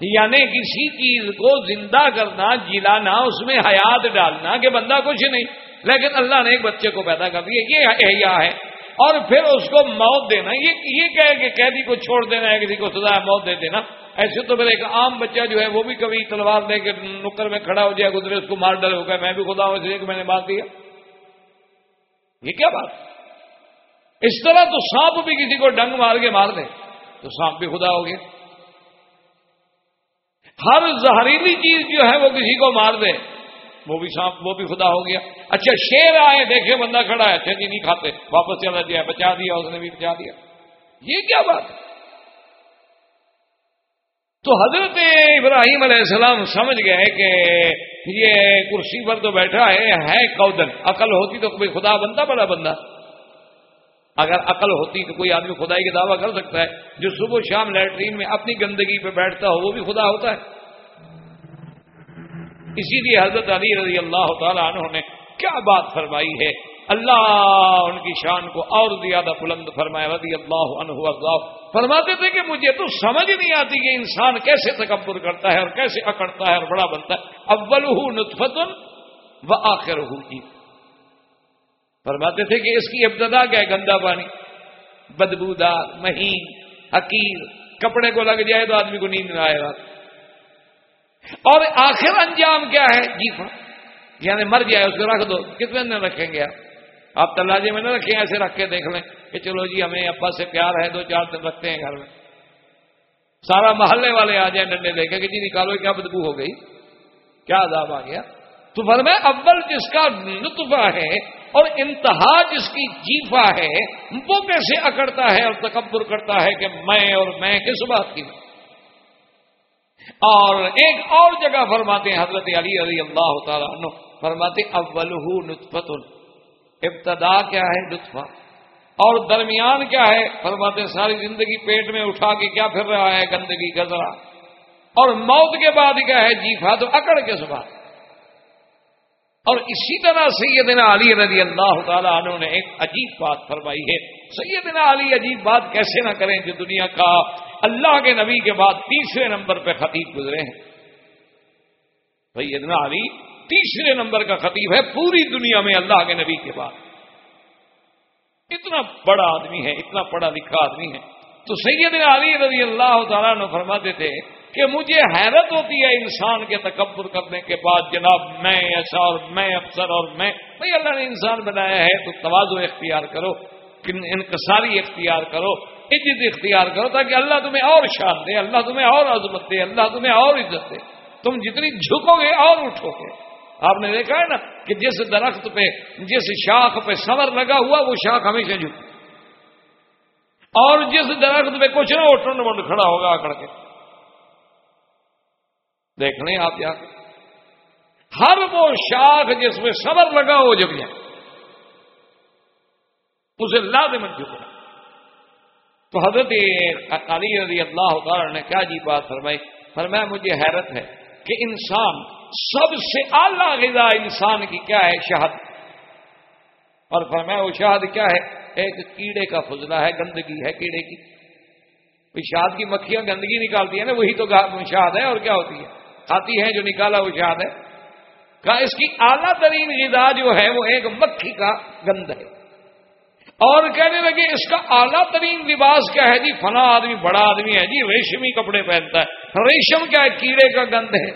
یعنی کسی چیز کو زندہ کرنا، جلانا، اس میں حیات ڈالنا کہ بندہ کچھ نہیں۔ لیکن اللہ نے ایک بچے کو پیدا کر دیا، یہ احیاء ہے۔ اور پھر اس کو موت دینا، یہ یہ کہے کہ قیدی کو چھوڑ دینا ہے کسی کو سزا موت دے دینا۔ ایسے تو پھر ایک عام بچہ جو ہے، وہ بھی کبھی تلوار لے کے نکر میں کھڑا ہو جائے، گزرے، اس کو مار ڈر ہو گیا میں بھی خدا ہوں، اس لیے کہ میں نے بات دیا۔ یہ کیا بات؟ اس طرح تو سانپ بھی کسی کو ڈنگ مار کے مار دے، تو سانپ بھی خدا ہو گیا۔ ہر زہریلی چیز جو ہے، وہ کسی کو مار دے۔ وہ بھی سانپ، وہ بھی خدا ہو گیا۔ اچھا شیر آئے، دیکھے بندہ کھڑا ہے اچھا جی نہیں کھاتے، واپس چلا دیا بچا دیا، اس نے بھی بچا دیا۔ یہ کیا بات تو حضرت ابراہیم علیہ السلام سمجھ گئے کہ یہ کرسی پر تو بیٹھا ہے ہے کودن۔ عقل ہوتی تو کوئی خدا بنتا بڑا بندہ۔ اگر عقل ہوتی تو کوئی آدمی خدائی کا دعویٰ کر سکتا ہے۔ جو صبح شام لیٹرین میں اپنی گندگی پہ بیٹھتا ہو، وہ بھی خدا ہوتا ہے۔ اسی لیے حضرت علی رضی اللہ تعالیٰ عنہ نے کیا بات فرمائی ہے؟ اللہ ان کی شان کو اور زیادہ بلند فرمائے رضی اللہ عنہ اللہ فرماتے تھے کہ مجھے تو سمجھ نہیں آتی کہ انسان کیسے تکبر کرتا ہے اور کیسے اکڑتا ہے اور بڑا بنتا ہے۔ اول نطفت و آخر کی فرماتے تھے کہ اس کی ابتدا کیا ہے؟ گندا پانی۔ بدبودار، مہین، حقیر۔ کپڑے کو لگ جائے تو آدمی کو نیند نہ آئے۔ گا اور آخر انجام کیا ہے؟ جیفا یعنی مر جائے اس کو رکھ دو۔ کتنے دن رکھیں گے آپ؟ آپ تلاجے میں نہ رکھیں، ایسے رکھ کے دیکھ لیں کہ چلو جی ہمیں ابا سے پیار ہے، دو چار دن رکھتے ہیں گھر میں۔ سارا محلے والے آ جائیں ڈنڈے لے کے کہ جی نکالو، کیا بدبو ہو گئی؟ کیا عذاب آ گیا؟ تو میں اول جس کا لطفہ ہے اور انتہا جس کی جیفا ہے، وہ کیسے اکڑتا ہے اور تکبر کرتا ہے کہ میں اور میں کس بات کی؟ اور ایک اور جگہ فرماتے ہیں، حضرت علی علی اللہ تعالیٰ فرماتے اول نطفت ابتدا کیا ہے؟ لطفہ اور درمیان کیا ہے؟ فرماتے ساری زندگی پیٹ میں اٹھا کے کیا پھر رہا ہے؟ گندگی، گزرا۔ اور موت کے بعد کیا ہے؟ جیفا تو اکڑ کے سب اور اسی طرح سیدنا علی رضی اللہ تعالیٰ عنہ نے ایک عجیب بات فرمائی ہے۔ سیدنا علی عجیب بات کیسے نہ کریں جو دنیا کا اللہ کے نبی کے بعد تیسرے نمبر پہ خطیب گزرے ہیں۔ سیدنا علی تیسرے نمبر کا خطیب ہے پوری دنیا میں اللہ کے نبی کے بعد۔ اتنا بڑا آدمی ہے، اتنا پڑھا لکھا آدمی ہے۔ تو سید علی رضی اللہ تعالیٰ نے فرماتے تھے کہ مجھے حیرت ہوتی ہے انسان کے تکبر کرنے کے بعد، جناب میں ایسا اور میں افسر اور میں۔ بھائی اللہ نے انسان بنایا ہے تو توازو اختیار کرو انکساری اختیار کرو۔ عزت اختیار کرو تاکہ اللہ تمہیں اور شان دے، اللہ تمہیں اور عظمت دے، اللہ تمہیں اور عزت دے۔ تم جتنی جھکو گے اور اٹھو گے۔ آپ نے دیکھا ہے نا کہ جس درخت پہ، جس شاخ پہ سمر لگا ہوا، وہ شاخ ہمیشہ جھک اور جس درخت پہ کچھ نہ ٹنڈ منڈ کھڑا ہوگا آکڑ کے۔ دیکھ لیں آپ یار ہر وہ شاخ جس میں سمر لگا ہو جب جائے اسے لازمن جھکنا۔ تو حضرت علی رضی اللہ تعالی نے کیا جی بات فرمائی، فرمایا مجھے حیرت ہے کہ انسان سب سے اعلیٰ غذا انسان کی کیا ہے؟ شہد۔ اور فرمایا وہ شہد کیا ہے؟ ایک کیڑے کا فضلہ ہے، گندگی ہے کیڑے کی۔ شہد کی مکھیاں گندگی نکالتی ہیں نا، وہی تو شہد ہے اور کیا ہوتی ہے؟ کھاتی ہیں جو نکالا وہ شہد ہے۔ کہا اس کی اعلیٰ ترین غذا جو ہے وہ ایک مکھی کا گند ہے۔ اور کہنے لگے، اس کا اعلیٰ ترین لباس کیا ہے؟ جی فنا آدمی، بڑا آدمی ہے۔ جی ریشمی کپڑے پہنتا ہے۔ ریشم کیا ہے؟ کیڑے کا گند ہے۔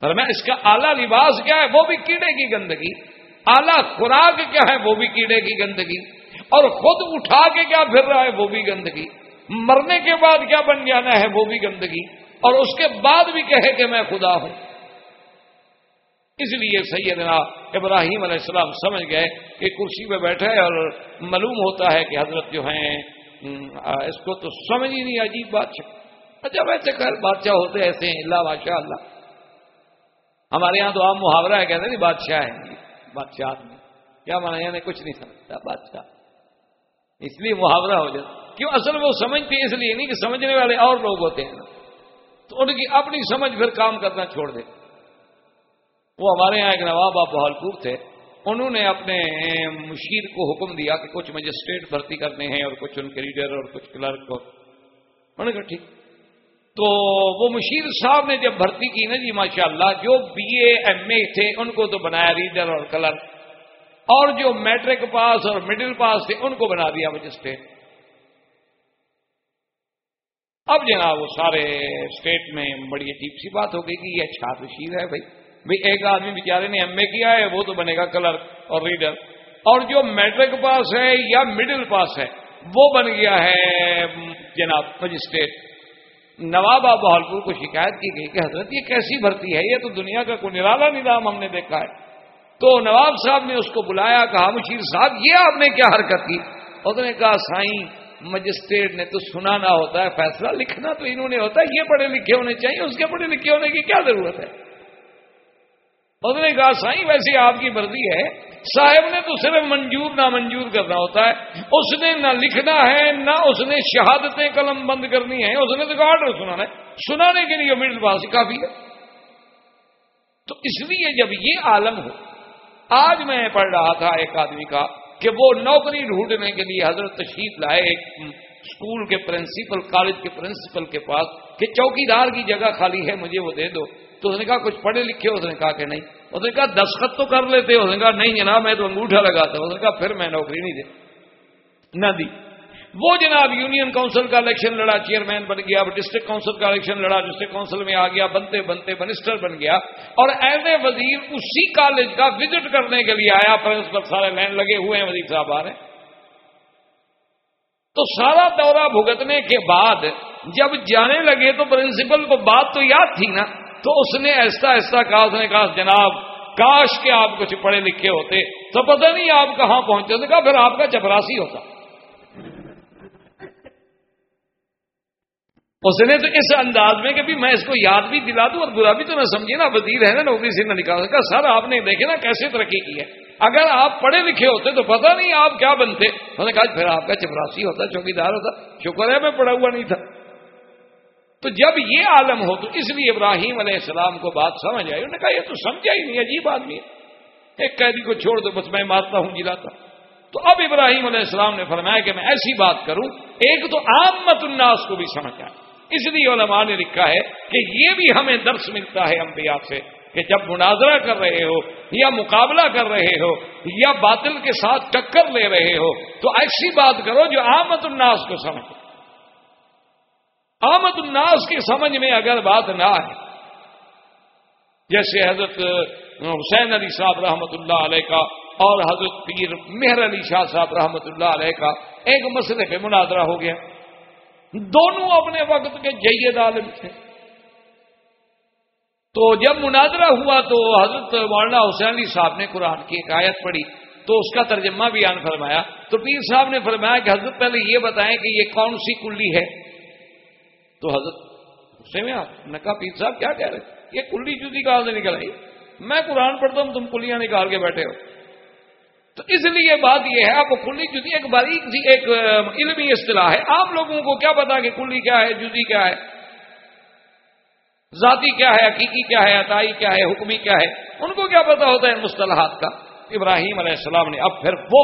اور میں اس کا اعلیٰ لباس کیا ہے؟ وہ بھی کیڑے کی گندگی۔ اعلیٰ خوراک کیا ہے؟ وہ بھی کیڑے کی گندگی۔ اور خود اٹھا کے کیا پھر رہا ہے؟ وہ بھی گندگی۔ مرنے کے بعد کیا بن جانا ہے؟ وہ بھی گندگی۔ اور اس کے بعد بھی کہے کہ میں خدا ہوں۔ اس لیے سیدنا ابراہیم علیہ السلام سمجھ گئے کہ کرسی پہ بیٹھے اور معلوم ہوتا ہے کہ حضرت جو ہیں اس کو تو سمجھ ہی نہیں، عجیب بادشاہ اچھا ویسے خیر بادشاہ ہوتے ایسے ہیں، اللہ بادشاہ اللہ ہمارے یہاں تو عام محاورہ ہے، کہتے نہیں بادشاہ ہے بادشاہ آدمی۔ کیا مانا یعنی کچھ نہیں سمجھتا، بادشاہ۔ اس لیے محاورہ ہو جاتا۔ کیوں؟ اصل وہ سمجھتے اس لیے نہیں کہ سمجھنے والے اور لوگ ہوتے ہیں۔ تو ان کی اپنی سمجھ پھر کام کرنا چھوڑ دے وہ ہمارے یہاں ایک نواب آپ بہالپور تھے، انہوں نے اپنے مشیر کو حکم دیا کہ کچھ مجسٹریٹ بھرتی کرنے ہیں اور کچھ ان کے ریڈر اور کچھ کلرک کو۔ انہوں نے کہا، ٹھیک۔ تو وہ مشیر صاحب نے جب بھرتی کی نا جی ماشاء اللہ جو بی اے ایم اے تھے، ان کو تو بنایا ریڈر اور کلر اور جو میٹرک پاس اور مڈل پاس تھے، ان کو بنا دیا مجسٹریٹ۔ اب جناب، وہ سارے اسٹیٹ میں بڑی عجیب سی بات ہو گئی کہ یہ اچھا مشیر ہے بھائی۔ بھائی ایک آدمی بیچارے نے ایم اے کیا ہے، وہ تو بنے گا کلر اور ریڈر۔ اور جو میٹرک پاس ہے یا مڈل پاس ہے، وہ بن گیا ہے، جناب مجسٹریٹ۔ نواب بہالپور کو شکایت کی گئی کہ حضرت یہ کیسی بھرتی ہے؟ یہ تو دنیا کا کوئی نرالا نظام ہم نے دیکھا ہے۔ تو نواب صاحب نے اس کو بلایا، کہا، مشیر صاحب، یہ آپ نے کیا حرکت کی؟ اس نے کہا، سائیں، مجسٹریٹ نے تو سنانا ہوتا ہے، فیصلہ لکھنا تو انہوں نے ہوتا ہے، یہ پڑھے لکھے ہونے چاہیے، اس کے پڑھے لکھے ہونے کی کیا ضرورت ہے؟ اس نے کہا سائیں ویسے آپ کی مرضی ہے۔ صاحب نے تو صرف منجور نہ منجور کرنا ہوتا ہے۔ اس نے نہ لکھنا ہے، نہ اس نے شہادتیں قلم بند کرنی ہے اس نے تو آرڈر سنانا ہے۔ سنانے کے لیے مڈل پاس کافی ہے۔ تو اس لیے جب یہ عالم ہو، آج میں پڑھ رہا تھا ایک آدمی کا کہ وہ نوکری ڈھونڈنے کے لیے حضرت تشریف لائے ایک اسکول کے پرنسپل، کالج کے پرنسپل کے پاس کہ چوکی دار کی جگہ خالی ہے، مجھے وہ دے دو۔ تو اس نے کہا کچھ پڑھے لکھے اس نے کہا کہ نہیں. اس نے کہا دستخط تو کر لیتے اس نے کہا نہیں جناب، میں تو انگوٹھا لگاتا اس نے کہا پھر میں نوکری نہیں دے۔ نہ دی۔ وہ جناب یونین کاؤنسل کا الیکشن لڑا، چیئرمین بن گیا ڈسٹرکٹ کاؤنسل کا الیکشن لڑا، ڈسٹرکٹ کاؤنسل میں آ گیا، بنتے بنتے منسٹر بن گیا۔ اور ایز اے وزیر اسی کالج کا وزٹ کرنے کے لیے آیا پرنسپل سارے لائن لگے ہوئے ہیں، وزیر صاحب آ رہے ہیں۔ تو سارا دورہ بھگتنے کے بعد جب جانے لگے تو پرنسپل کو بات تو یاد تھی نا۔ تو اس نے ایسا ایسا کہا، اس نے کہا، جناب، کاش کے آپ کچھ پڑھے لکھے ہوتے، تو پتہ نہیں آپ کہاں پہنچے کہا، پھر آپ کا چپراسی ہوتا۔ اس نے تو اس انداز میں کہ میں اس کو یاد بھی دلا دوں اور برا بھی تو نہ سمجھے نا وزیر ہے نا نوکری سے نہ نکال سکا سر، آپ نے دیکھے نا کیسے ترقی کی ہے۔ اگر آپ پڑھے لکھے ہوتے تو پتہ نہیں آپ کیا بنتے۔ انہوں نے کہا، پھر آپ کا چپراسی ہوتا چوکی دار ہوتا، شکر ہے میں پڑھا ہوا نہیں تھا۔ تو جب یہ عالم ہو تو اس لیے ابراہیم علیہ السلام کو بات سمجھ آئی۔ انہوں نے کہا، یہ تو سمجھا ہی نہیں، عجیب آدمی ہے۔ ایک قیدی کو چھوڑ دو، بس میں مارتا ہوں، جلاتا تو اب ابراہیم علیہ السلام نے فرمایا کہ میں ایسی بات کروں، ایک تو عام مت الناس کو بھی سمجھ آئے۔ اس لیے علماء نے لکھا ہے کہ یہ بھی ہمیں درس ملتا ہے انبیاء سے کہ جب مناظرہ کر رہے ہو یا مقابلہ کر رہے ہو یا باطل کے ساتھ ٹکر لے رہے ہو تو ایسی بات کرو جو آمد الناس کو سمجھ آمد الناس کی سمجھ میں اگر بات نہ آئے، جیسے حضرت حسین علی صاحب رحمۃ اللہ علیہ کا اور حضرت پیر مہر علی شاہ صاحب رحمۃ اللہ علیہ کا ایک مسئلے پہ مناظرہ ہو گیا۔ دونوں اپنے وقت کے جید عالم تھے۔ تو جب مناظرہ ہوا تو حضرت مولانا حسین علی صاحب نے قرآن کی ایک آیت پڑھی، تو اس کا ترجمہ بھی آن فرمایا۔ تو پیر صاحب نے فرمایا کہ حضرت پہلے یہ بتائیں کہ یہ کون سی کلی ہے؟ تو حضرت غصے میں آپ نے کہا، پیر صاحب کیا کہہ رہے یہ کلی جدی کہاں سے نکل آئی؟ میں قرآن پڑھتا ہوں، تم کلیاں نکال کے بیٹھے ہو۔ تو اس لیے بات یہ ہے، آپ کلی جدی ایک باریک سی، ایک علمی اصطلاح ہے۔ آپ لوگوں کو کیا پتا کہ کلی کیا ہے جدی کیا ہے؟ ذاتی کیا ہے، حقیقی کیا ہے، عطائی کیا ہے، حکمی کیا ہے؟ ان کو کیا پتا ہوتا ہے مصطلحات کا؟ ابراہیم علیہ السلام نے اب پھر وہ